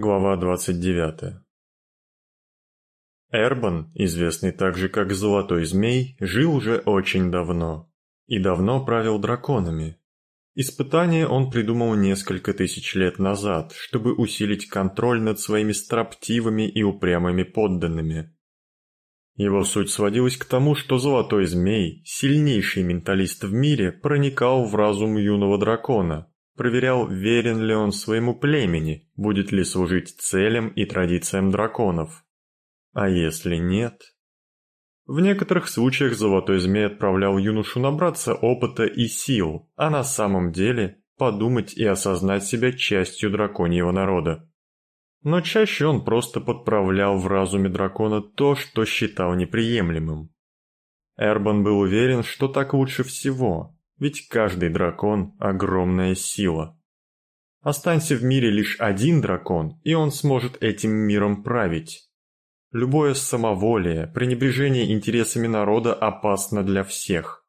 Глава 29 Эрбан, известный также как Золотой Змей, жил уже очень давно. И давно правил драконами. Испытание он придумал несколько тысяч лет назад, чтобы усилить контроль над своими строптивыми и упрямыми подданными. Его суть сводилась к тому, что Золотой Змей, сильнейший менталист в мире, проникал в разум юного дракона, проверял, верен ли он своему племени, будет ли служить целям и традициям драконов. А если нет? В некоторых случаях Золотой Змей отправлял юношу набраться опыта и сил, а на самом деле подумать и осознать себя частью драконьего народа. Но чаще он просто подправлял в разуме дракона то, что считал неприемлемым. Эрбан был уверен, что так лучше всего, ведь каждый дракон – огромная сила. Останься в мире лишь один дракон, и он сможет этим миром править. Любое самоволие, пренебрежение интересами народа опасно для всех.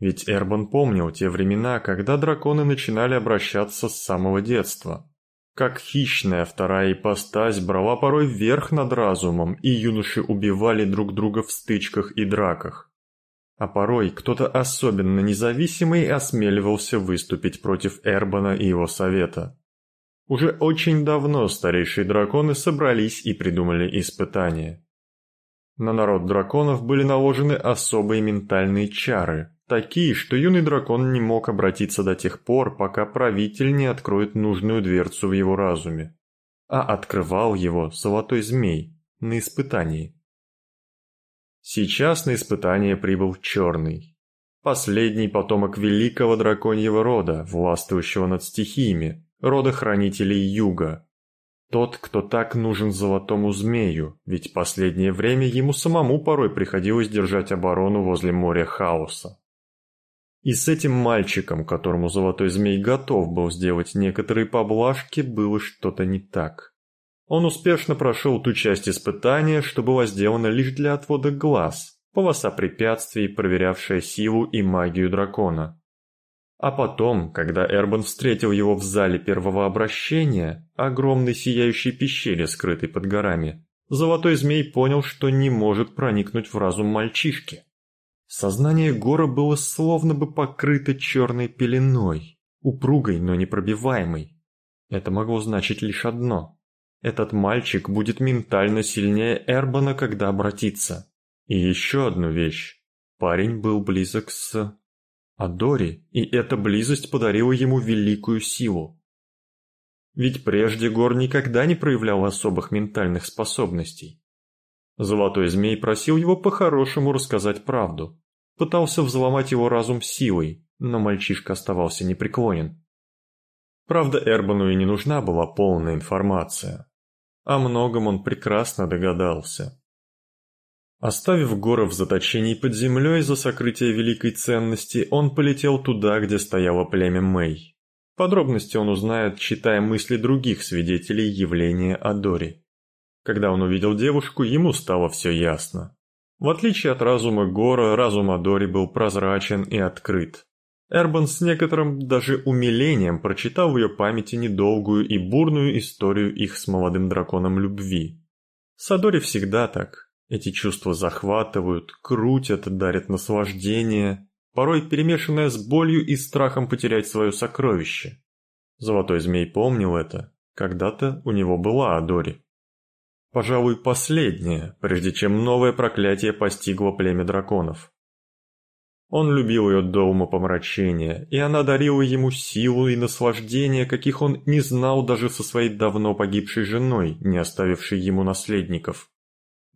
Ведь Эрбан помнил те времена, когда драконы начинали обращаться с самого детства. Как хищная вторая ипостась брала порой верх над разумом, и юноши убивали друг друга в стычках и драках. А порой кто-то особенно независимый осмеливался выступить против Эрбана и его совета. Уже очень давно старейшие драконы собрались и придумали испытания. На народ драконов были наложены особые ментальные чары, такие, что юный дракон не мог обратиться до тех пор, пока правитель не откроет нужную дверцу в его разуме, а открывал его золотой змей на испытании. Сейчас на испытание прибыл Черный. Последний потомок великого драконьего рода, властвующего над стихиями, рода хранителей Юга. Тот, кто так нужен золотому змею, ведь последнее время ему самому порой приходилось держать оборону возле моря хаоса. И с этим мальчиком, которому золотой змей готов был сделать некоторые поблажки, было что-то не так. Он успешно прошел ту часть испытания, что была сделана лишь для отвода глаз, полоса препятствий, проверявшая силу и магию дракона. А потом, когда Эрбан встретил его в зале первого обращения, огромной сияющей пещере, скрытой под горами, Золотой Змей понял, что не может проникнуть в разум мальчишки. Сознание Гора было словно бы покрыто черной пеленой, упругой, но непробиваемой. Это могло значить лишь одно этот мальчик будет ментально сильнее Эрбана, когда обратится. И еще одну вещь. Парень был близок с... Адори, и эта близость подарила ему великую силу. Ведь прежде Гор никогда не проявлял особых ментальных способностей. Золотой змей просил его по-хорошему рассказать правду. Пытался взломать его разум силой, но мальчишка оставался непреклонен. Правда, Эрбану и не нужна была полная информация. О многом он прекрасно догадался. Оставив горы в заточении под землей за сокрытие великой ценности, он полетел туда, где стояло племя Мэй. Подробности он узнает, читая мысли других свидетелей явления Адори. Когда он увидел девушку, ему стало все ясно. В отличие от разума Гора, разум Адори был прозрачен и открыт. Эрбан с некоторым даже умилением прочитал в ее памяти недолгую и бурную историю их с молодым драконом любви. Садори всегда так. Эти чувства захватывают, крутят, дарят наслаждение, порой перемешанное с болью и страхом потерять свое сокровище. Золотой змей помнил это. Когда-то у него была Адори. Пожалуй, последнее, прежде чем новое проклятие постигло племя драконов. Он любил ее до умопомрачения, и она дарила ему силу и наслаждение, каких он не знал даже со своей давно погибшей женой, не оставившей ему наследников.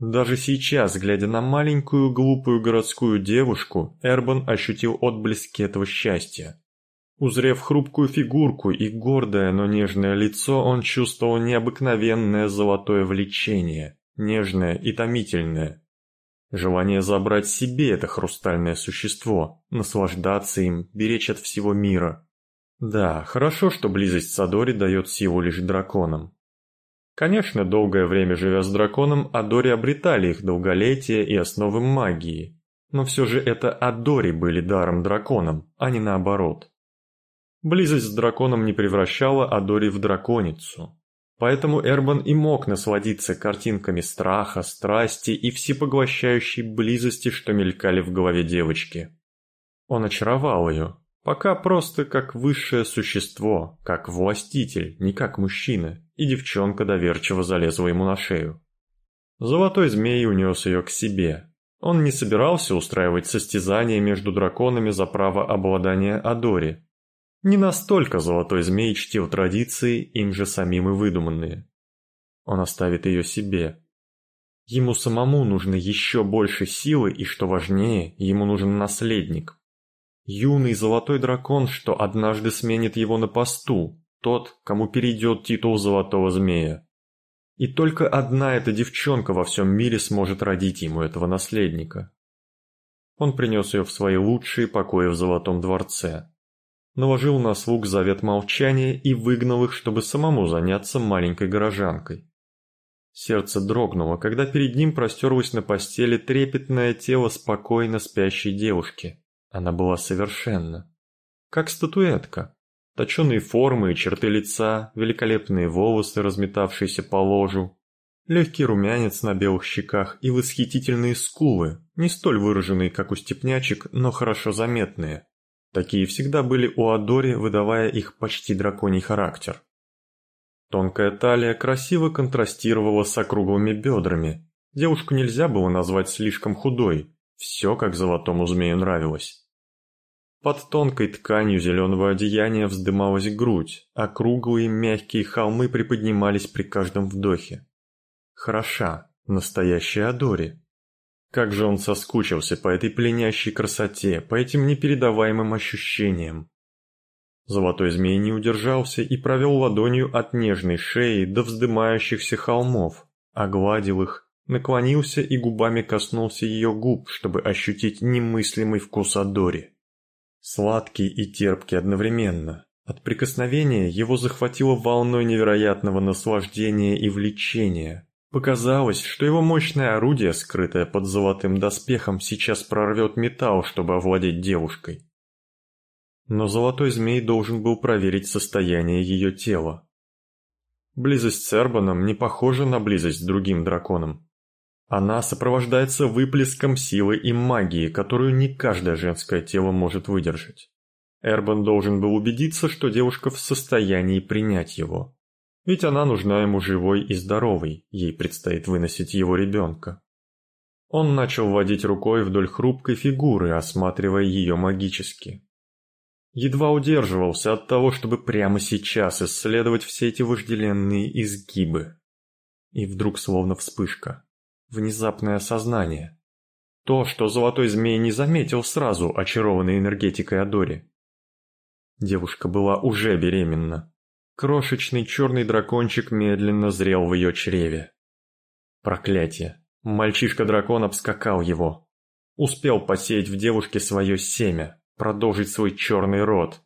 Даже сейчас, глядя на маленькую глупую городскую девушку, Эрбан ощутил отблески этого счастья. Узрев хрупкую фигурку и гордое, но нежное лицо, он чувствовал необыкновенное золотое влечение, нежное и томительное. Желание забрать себе это хрустальное существо, наслаждаться им, беречь от всего мира. Да, хорошо, что близость с Адори дает силу лишь драконам. Конечно, долгое время живя с драконом, Адори обретали их долголетие и основы магии. Но все же это Адори были даром драконам, а не наоборот. Близость с драконом не превращала Адори в драконицу. Поэтому Эрбан и мог насладиться картинками страха, страсти и всепоглощающей близости, что мелькали в голове девочки. Он очаровал ее, пока просто как высшее существо, как властитель, не как мужчина, и девчонка доверчиво залезла ему на шею. Золотой змей унес ее к себе. Он не собирался устраивать состязания между драконами за право обладания Адори, не настолько золотой змей чтил традиции, им же самим и выдуманные. Он оставит ее себе. Ему самому нужно еще больше силы, и, что важнее, ему нужен наследник. Юный золотой дракон, что однажды сменит его на посту, тот, кому перейдет титул золотого змея. И только одна эта девчонка во всем мире сможет родить ему этого наследника. Он принес ее в свои лучшие покои в Золотом дворце наложил на слуг завет молчания и выгнал их, чтобы самому заняться маленькой горожанкой. Сердце дрогнуло, когда перед ним простерлось на постели трепетное тело спокойно спящей девушки. Она была совершенна. Как статуэтка. Точеные формы и черты лица, великолепные волосы, разметавшиеся по ложу, легкий румянец на белых щеках и восхитительные скулы, не столь выраженные, как у степнячек, но хорошо заметные. Такие всегда были у Адори, выдавая их почти драконий характер. Тонкая талия красиво контрастировала с округлыми бедрами. Девушку нельзя было назвать слишком худой, все как золотому змею нравилось. Под тонкой тканью зеленого одеяния вздымалась грудь, а круглые мягкие холмы приподнимались при каждом вдохе. Хороша, настоящая Адори. Как же он соскучился по этой пленящей красоте, по этим непередаваемым ощущениям. Золотой змей не удержался и провел ладонью от нежной шеи до вздымающихся холмов, огладил их, наклонился и губами коснулся ее губ, чтобы ощутить немыслимый вкус Адори. Сладкий и терпкий одновременно. От прикосновения его захватило волной невероятного наслаждения и влечения, Показалось, что его мощное орудие, скрытое под золотым доспехом, сейчас прорвет металл, чтобы овладеть девушкой. Но золотой змей должен был проверить состояние ее тела. Близость с Эрбаном не похожа на близость с другим драконом. Она сопровождается выплеском силы и магии, которую не каждое женское тело может выдержать. Эрбан должен был убедиться, что девушка в состоянии принять его. Ведь она нужна ему живой и здоровой, ей предстоит выносить его ребенка. Он начал водить рукой вдоль хрупкой фигуры, осматривая ее магически. Едва удерживался от того, чтобы прямо сейчас исследовать все эти вожделенные изгибы. И вдруг словно вспышка. Внезапное осознание. То, что золотой змей не заметил сразу, очарованной энергетикой Адори. Девушка была уже беременна. Крошечный черный дракончик медленно зрел в ее чреве. Проклятие. Мальчишка-дракон обскакал его. Успел посеять в девушке свое семя, продолжить свой черный род.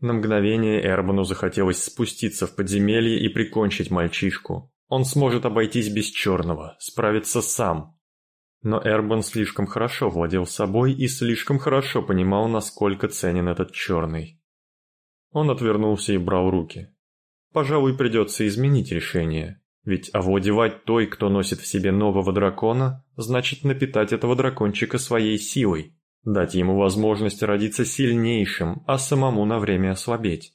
На мгновение Эрбану захотелось спуститься в подземелье и прикончить мальчишку. Он сможет обойтись без черного, справиться сам. Но Эрбан слишком хорошо владел собой и слишком хорошо понимал, насколько ценен этот черный. Он отвернулся и брал руки. Пожалуй, придется изменить решение. Ведь овладевать той, кто носит в себе нового дракона, значит напитать этого дракончика своей силой, дать ему возможность родиться сильнейшим, а самому на время ослабеть.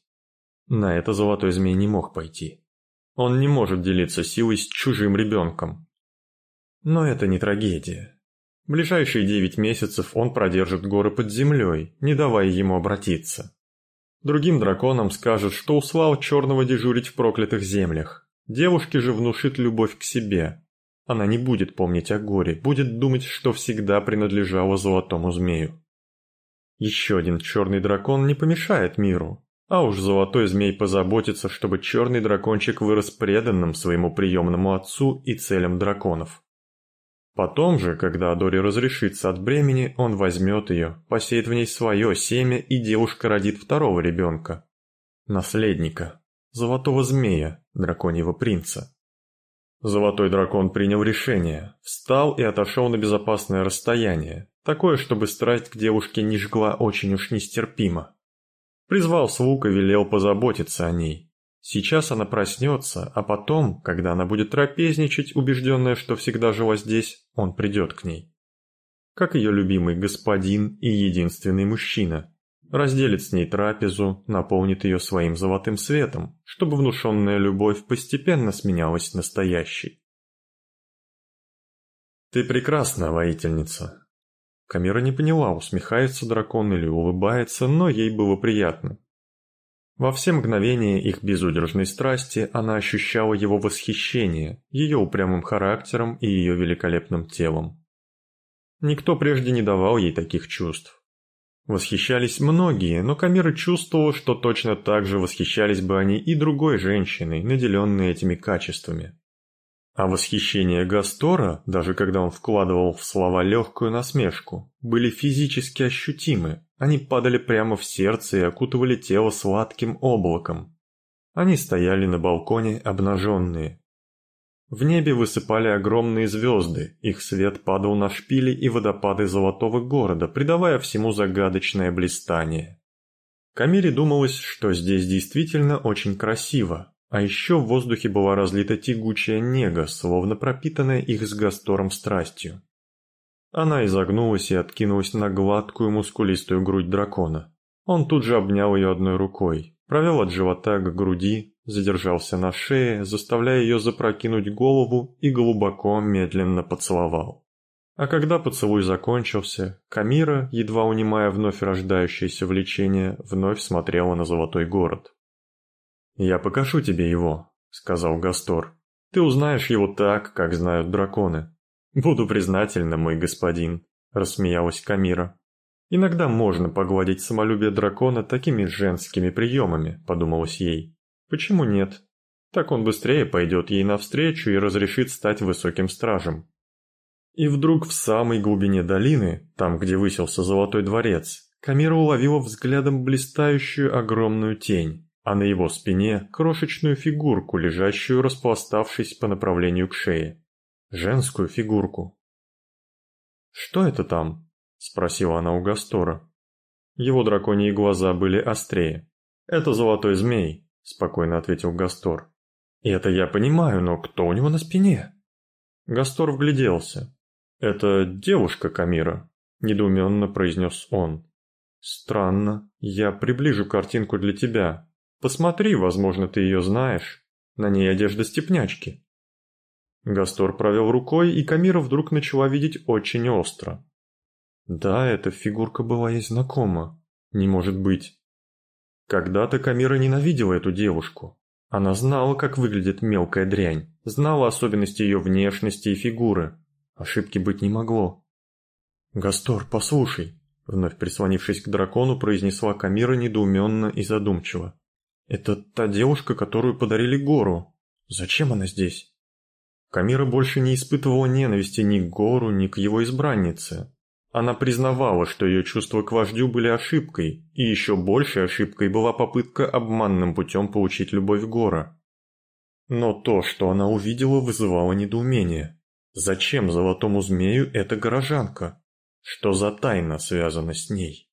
На это Золотой Змей не мог пойти. Он не может делиться силой с чужим ребенком. Но это не трагедия. Ближайшие девять месяцев он продержит горы под землей, не давая ему обратиться. Другим драконам скажет, что услал черного дежурить в проклятых землях. Девушке же внушит любовь к себе. Она не будет помнить о горе, будет думать, что всегда принадлежало золотому змею. Еще один черный дракон не помешает миру, а уж золотой змей позаботится, чтобы черный дракончик вырос преданным своему приемному отцу и целям драконов. Потом же, когда Адори разрешится от бремени, он возьмет ее, посеет в ней свое семя, и девушка родит второго ребенка. Наследника. Золотого змея, драконьего принца. Золотой дракон принял решение, встал и отошел на безопасное расстояние, такое, чтобы страсть к девушке не жгла очень уж нестерпимо. Призвал слуг и велел позаботиться о ней. Сейчас она проснется, а потом, когда она будет трапезничать, убежденная, что всегда жила здесь, он придет к ней. Как ее любимый господин и единственный мужчина. Разделит с ней трапезу, наполнит ее своим золотым светом, чтобы внушенная любовь постепенно сменялась настоящей. «Ты прекрасна, воительница!» Камера не поняла, усмехается дракон или улыбается, но ей было приятно. Во все мгновения их безудержной страсти она ощущала его восхищение, ее упрямым характером и ее великолепным телом. Никто прежде не давал ей таких чувств. Восхищались многие, но Камира чувствовала, что точно так же восхищались бы они и другой женщиной, наделенной этими качествами. А восхищение Гастора, даже когда он вкладывал в слова легкую насмешку, были физически ощутимы, они падали прямо в сердце и окутывали тело сладким облаком. Они стояли на балконе обнаженные. В небе высыпали огромные звезды, их свет падал на шпили и водопады золотого города, придавая всему загадочное блистание. Камире думалось, что здесь действительно очень красиво, а еще в воздухе была разлита тягучая нега, словно пропитанная их с Гастором страстью. Она изогнулась и откинулась на гладкую мускулистую грудь дракона. Он тут же обнял ее одной рукой, провел от живота к груди, задержался на шее, заставляя ее запрокинуть голову и глубоко медленно поцеловал. А когда поцелуй закончился, Камира, едва унимая вновь рождающееся влечение, вновь смотрела на золотой город. «Я покажу тебе его», — сказал Гастор. «Ты узнаешь его так, как знают драконы». «Буду признательна, мой господин», — рассмеялась Камира. «Иногда можно погладить самолюбие дракона такими женскими приемами», — подумалось ей. «Почему нет? Так он быстрее пойдет ей навстречу и разрешит стать высоким стражем». И вдруг в самой глубине долины, там, где высился Золотой дворец, Камира уловила взглядом блистающую огромную тень а на его спине крошечную фигурку, лежащую распластавшись по направлению к шее. Женскую фигурку. «Что это там?» – спросила она у Гастора. Его драконьи глаза были острее. «Это золотой змей», – спокойно ответил Гастор. «И это я понимаю, но кто у него на спине?» Гастор вгляделся. «Это девушка Камира», – недоуменно произнес он. «Странно. Я приближу картинку для тебя, Посмотри, возможно, ты ее знаешь. На ней одежда степнячки». Гастор провел рукой, и Камира вдруг начала видеть очень остро. Да, эта фигурка была ей знакома. Не может быть. Когда-то Камира ненавидела эту девушку. Она знала, как выглядит мелкая дрянь, знала особенности ее внешности и фигуры. Ошибки быть не могло. «Гастор, послушай», — вновь прислонившись к дракону, произнесла Камира недоуменно и задумчиво. «Это та девушка, которую подарили Гору. Зачем она здесь?» Камира больше не испытывала ненависти ни к Гору, ни к его избраннице. Она признавала, что ее чувства к вождю были ошибкой, и еще большей ошибкой была попытка обманным путем получить любовь Гора. Но то, что она увидела, вызывало недоумение. Зачем золотому змею эта горожанка? Что за тайна связана с ней?